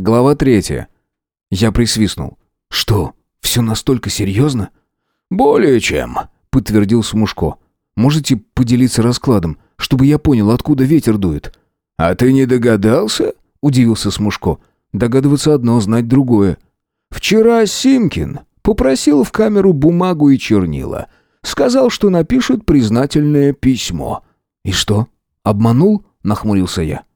Глава третья. Я присвистнул. «Что, все настолько серьезно?» «Более чем», — подтвердил Смушко. «Можете поделиться раскладом, чтобы я понял, откуда ветер дует?» «А ты не догадался?» — удивился Смушко. «Догадываться одно, знать другое». «Вчера Симкин попросил в камеру бумагу и чернила. Сказал, что напишет признательное письмо». «И что, обманул?» — нахмурился я.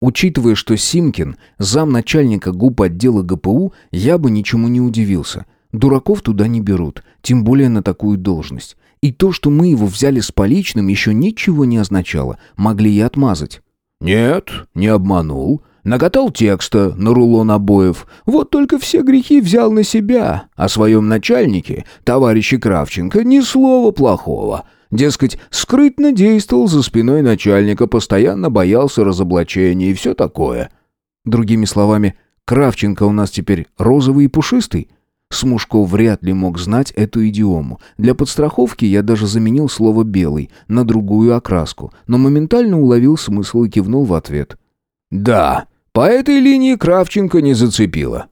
Учитывая, что Симкин – замначальника ГУП отдела ГПУ, я бы ничему не удивился. Дураков туда не берут, тем более на такую должность. И то, что мы его взяли с поличным, еще ничего не означало. Могли и отмазать. «Нет, не обманул. Накатал текста на рулон обоев. Вот только все грехи взял на себя. О своем начальнике, товарище Кравченко, ни слова плохого. Дескать, скрытно действовал за спиной начальника, постоянно боялся разоблачения и все такое. Другими словами, Кравченко у нас теперь розовый и пушистый. Смушко вряд ли мог знать эту идиому. Для подстраховки я даже заменил слово «белый» на другую окраску, но моментально уловил смысл и кивнул в ответ. «Да, по этой линии Кравченко не зацепило».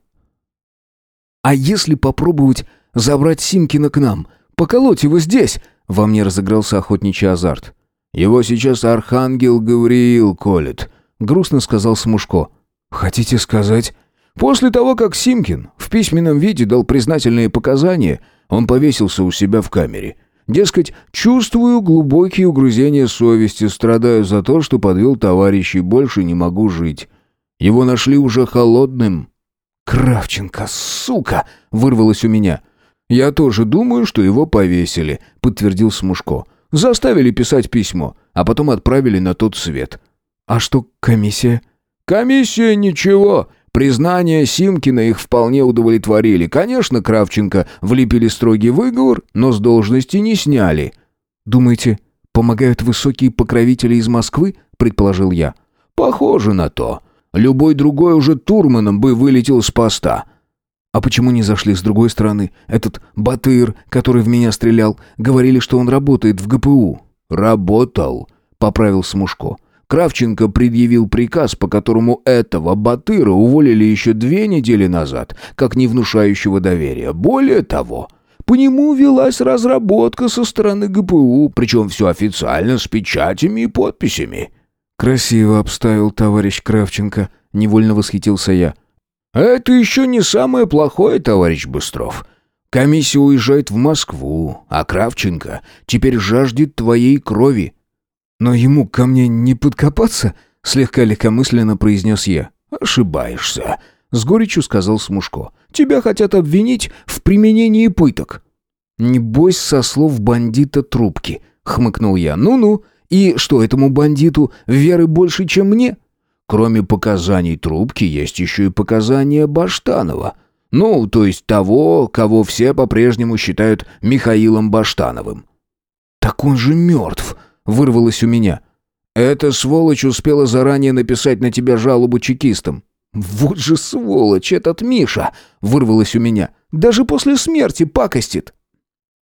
«А если попробовать забрать Симкина к нам? Поколоть его здесь?» Во мне разыгрался охотничий азарт. «Его сейчас архангел Гавриил колет», — грустно сказал Смушко. «Хотите сказать...» «После того, как Симкин в письменном виде дал признательные показания, он повесился у себя в камере. Дескать, чувствую глубокие угрызения совести, страдаю за то, что подвел товарищей, больше не могу жить. Его нашли уже холодным». «Кравченко, сука!» — вырвалось у меня. «Я тоже думаю, что его повесили», — подтвердил Смушко. «Заставили писать письмо, а потом отправили на тот свет». «А что комиссия?» «Комиссия ничего. Признания Симкина их вполне удовлетворили. Конечно, Кравченко влепили строгий выговор, но с должности не сняли». «Думаете, помогают высокие покровители из Москвы?» — предположил я. «Похоже на то. Любой другой уже Турманом бы вылетел с поста». А почему не зашли с другой стороны? Этот Батыр, который в меня стрелял, говорили, что он работает в ГПУ. Работал, поправил Смушко. Кравченко предъявил приказ, по которому этого Батыра уволили еще две недели назад, как не внушающего доверия. Более того, по нему велась разработка со стороны ГПУ, причем все официально, с печатями и подписями. «Красиво обставил товарищ Кравченко», — невольно восхитился я. «Это еще не самое плохое, товарищ Быстров. Комиссия уезжает в Москву, а Кравченко теперь жаждет твоей крови». «Но ему ко мне не подкопаться?» — слегка легкомысленно произнес я. «Ошибаешься», — с горечью сказал Смушко. «Тебя хотят обвинить в применении пыток». «Небось, со слов бандита трубки», — хмыкнул я. «Ну-ну, и что этому бандиту веры больше, чем мне?» Кроме показаний трубки, есть еще и показания Баштанова. Ну, то есть того, кого все по-прежнему считают Михаилом Баштановым. «Так он же мертв!» — вырвалось у меня. «Эта сволочь успела заранее написать на тебя жалобу чекистам». «Вот же сволочь этот Миша!» — вырвалось у меня. «Даже после смерти пакостит!»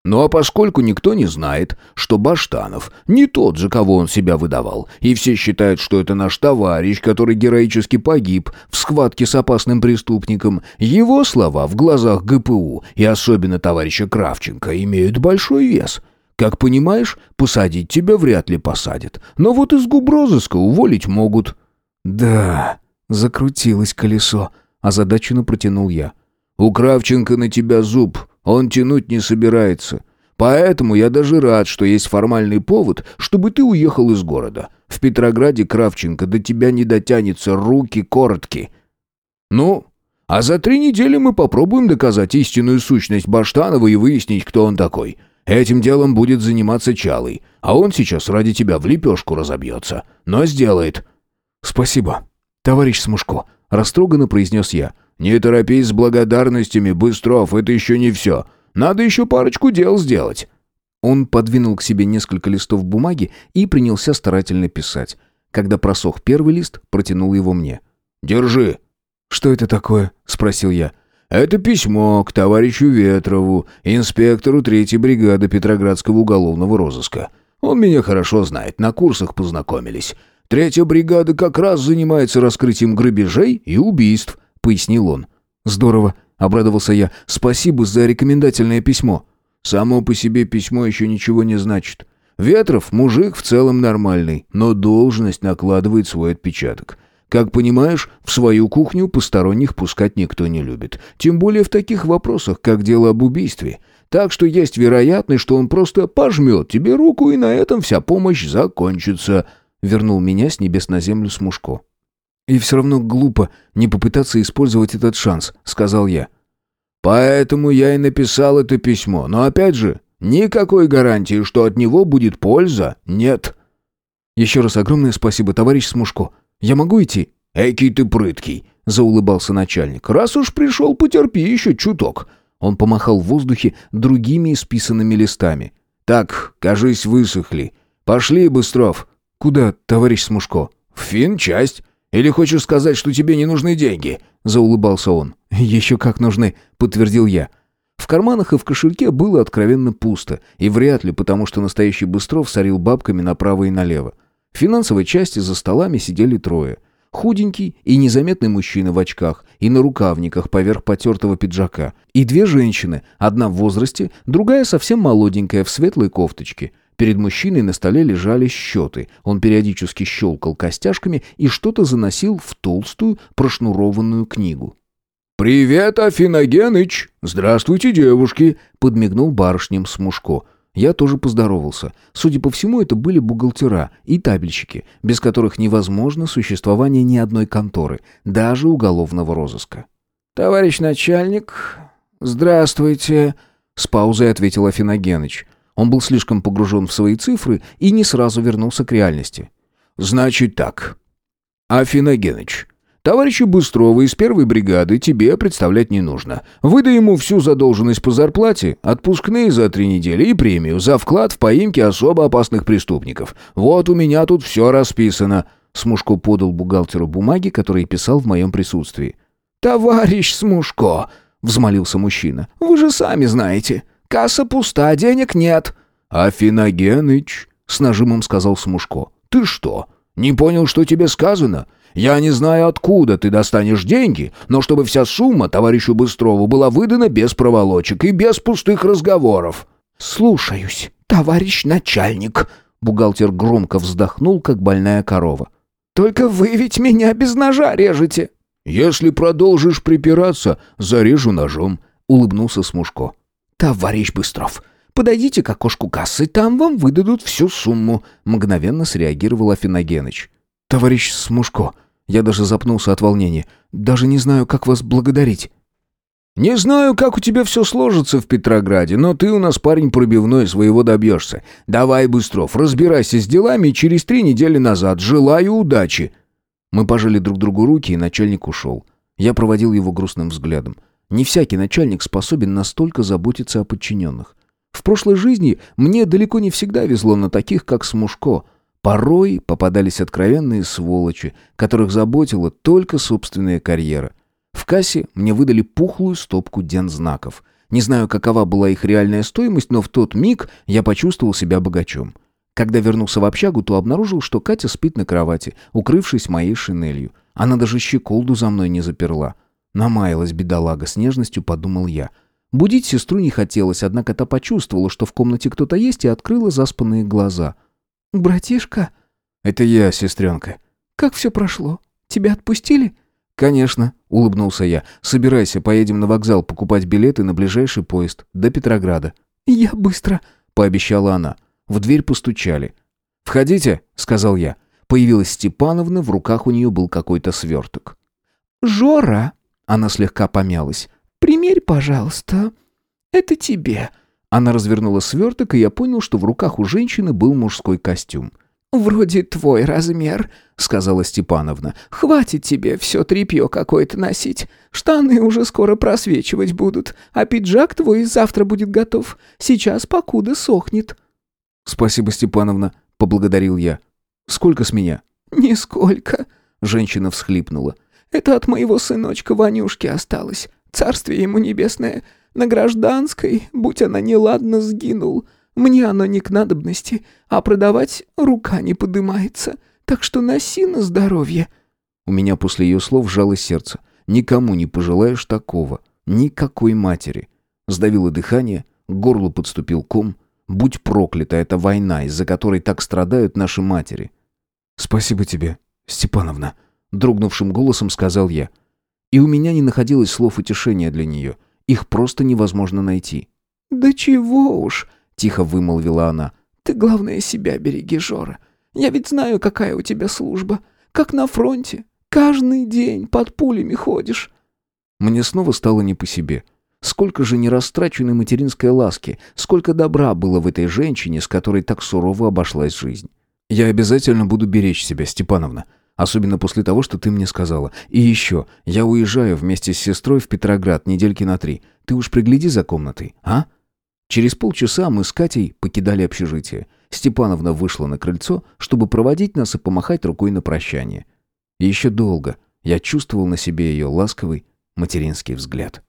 Ну а поскольку никто не знает, что Баштанов не тот же, кого он себя выдавал, и все считают, что это наш товарищ, который героически погиб в схватке с опасным преступником, его слова в глазах ГПУ и особенно товарища Кравченко имеют большой вес. Как понимаешь, посадить тебя вряд ли посадят, но вот из губрозыска уволить могут. Да, закрутилось колесо, озадаченно протянул я. У Кравченко на тебя зуб, он тянуть не собирается. Поэтому я даже рад, что есть формальный повод, чтобы ты уехал из города. В Петрограде Кравченко до тебя не дотянется, руки коротки. Ну, а за три недели мы попробуем доказать истинную сущность Баштанова и выяснить, кто он такой. Этим делом будет заниматься Чалый, а он сейчас ради тебя в лепешку разобьется. Но сделает». «Спасибо, товарищ Смушко», — растроганно произнес я. «Не торопись с благодарностями, Быстров, это еще не все. Надо еще парочку дел сделать». Он подвинул к себе несколько листов бумаги и принялся старательно писать. Когда просох первый лист, протянул его мне. «Держи». «Что это такое?» — спросил я. «Это письмо к товарищу Ветрову, инспектору третьей бригады Петроградского уголовного розыска. Он меня хорошо знает, на курсах познакомились. Третья бригада как раз занимается раскрытием грабежей и убийств пояснил он. «Здорово», — обрадовался я. «Спасибо за рекомендательное письмо». «Само по себе письмо еще ничего не значит. Ветров мужик в целом нормальный, но должность накладывает свой отпечаток. Как понимаешь, в свою кухню посторонних пускать никто не любит. Тем более в таких вопросах, как дело об убийстве. Так что есть вероятность, что он просто пожмет тебе руку, и на этом вся помощь закончится», — вернул меня с небес на землю Смушко. «И все равно глупо не попытаться использовать этот шанс», — сказал я. «Поэтому я и написал это письмо. Но опять же, никакой гарантии, что от него будет польза, нет». «Еще раз огромное спасибо, товарищ Смушко. Я могу идти?» «Экий ты прыткий», — заулыбался начальник. «Раз уж пришел, потерпи еще чуток». Он помахал в воздухе другими исписанными листами. «Так, кажись, высохли. Пошли, Быстров». «Куда, товарищ Смушко?» «В фин-часть. Или хочешь сказать, что тебе не нужны деньги?» Заулыбался он. «Еще как нужны», — подтвердил я. В карманах и в кошельке было откровенно пусто, и вряд ли потому, что настоящий Быстров сорил бабками направо и налево. В финансовой части за столами сидели трое. Худенький и незаметный мужчина в очках и на рукавниках поверх потертого пиджака. И две женщины, одна в возрасте, другая совсем молоденькая в светлой кофточке. Перед мужчиной на столе лежали счеты. Он периодически щелкал костяшками и что-то заносил в толстую прошнурованную книгу. «Привет, Афиногеныч! Здравствуйте, девушки!» — подмигнул барышням Смушко. Я тоже поздоровался. Судя по всему, это были бухгалтера и табельщики, без которых невозможно существование ни одной конторы, даже уголовного розыска. «Товарищ начальник, здравствуйте», — с паузой ответил Афиногеныч. Он был слишком погружен в свои цифры и не сразу вернулся к реальности. «Значит так. Афиногеныч, Товарища Быстрова из первой бригады тебе представлять не нужно. Выдай ему всю задолженность по зарплате, отпускные за три недели и премию за вклад в поимки особо опасных преступников. Вот у меня тут все расписано». Смушко подал бухгалтеру бумаги, которые писал в моем присутствии. «Товарищ Смушко!» — взмолился мужчина. «Вы же сами знаете. Касса пуста, денег нет». «Афиногеныч», — с нажимом сказал Смушко. «Ты что, не понял, что тебе сказано? Я не знаю, откуда ты достанешь деньги, но чтобы вся сумма товарищу Быстрову была выдана без проволочек и без пустых разговоров». «Слушаюсь, товарищ начальник», — бухгалтер громко вздохнул, как больная корова. «Только вы ведь меня без ножа режете». «Если продолжишь припираться, зарежу ножом», — улыбнулся Смушко. «Товарищ Быстров, подойдите к окошку кассы, там вам выдадут всю сумму», — мгновенно среагировал Афиногеныч. «Товарищ Смушко, я даже запнулся от волнения. Даже не знаю, как вас благодарить. «Не знаю, как у тебя все сложится в Петрограде, но ты у нас парень пробивной, своего добьешься. Давай, Быстров, разбирайся с делами, и через три недели назад желаю удачи». Мы пожали друг другу руки, и начальник ушел. Я проводил его грустным взглядом. Не всякий начальник способен настолько заботиться о подчиненных. В прошлой жизни мне далеко не всегда везло на таких, как Смушко — Порой попадались откровенные сволочи, которых заботила только собственная карьера. В кассе мне выдали пухлую стопку дензнаков. Не знаю, какова была их реальная стоимость, но в тот миг я почувствовал себя богачом. Когда вернулся в общагу, то обнаружил, что Катя спит на кровати, укрывшись моей шинелью. Она даже щеколду за мной не заперла. Намаялась бедолага, с нежностью подумал я. Будить сестру не хотелось, однако та почувствовала, что в комнате кто-то есть, и открыла заспанные глаза — «Братишка?» «Это я, сестренка». «Как все прошло? Тебя отпустили?» «Конечно», — улыбнулся я. «Собирайся, поедем на вокзал покупать билеты на ближайший поезд до Петрограда». «Я быстро», — пообещала она. В дверь постучали. «Входите», — сказал я. Появилась Степановна, в руках у нее был какой-то сверток. «Жора!» — она слегка помялась. «Примерь, пожалуйста. Это тебе». Она развернула сверток, и я понял, что в руках у женщины был мужской костюм. «Вроде твой размер», — сказала Степановна. «Хватит тебе все тряпье какое-то носить. Штаны уже скоро просвечивать будут, а пиджак твой завтра будет готов. Сейчас покуда сохнет». «Спасибо, Степановна», — поблагодарил я. «Сколько с меня?» «Нисколько», — женщина всхлипнула. «Это от моего сыночка Ванюшки осталось. Царствие ему небесное. На гражданской, будь она неладно, сгинул. Мне оно не к надобности, а продавать рука не подымается. Так что носи на здоровье». У меня после ее слов сжалось сердце. Никому не пожелаешь такого. Никакой матери. Сдавило дыхание, к горлу подступил ком. Будь проклята эта война, из-за которой так страдают наши матери. «Спасибо тебе, Степановна», — дрогнувшим голосом сказал я. И у меня не находилось слов утешения для нее. Их просто невозможно найти. «Да чего уж», — тихо вымолвила она. «Ты, главное, себя береги, Жора. Я ведь знаю, какая у тебя служба. Как на фронте. Каждый день под пулями ходишь». Мне снова стало не по себе. Сколько же нерастраченной материнской ласки, сколько добра было в этой женщине, с которой так сурово обошлась жизнь. Я обязательно буду беречь себя, Степановна. Особенно после того, что ты мне сказала. И еще, я уезжаю вместе с сестрой в Петроград недельки на три. Ты уж пригляди за комнатой, а? Через полчаса мы с Катей покидали общежитие. Степановна вышла на крыльцо, чтобы проводить нас и помахать рукой на прощание. И еще долго я чувствовал на себе ее ласковый материнский взгляд.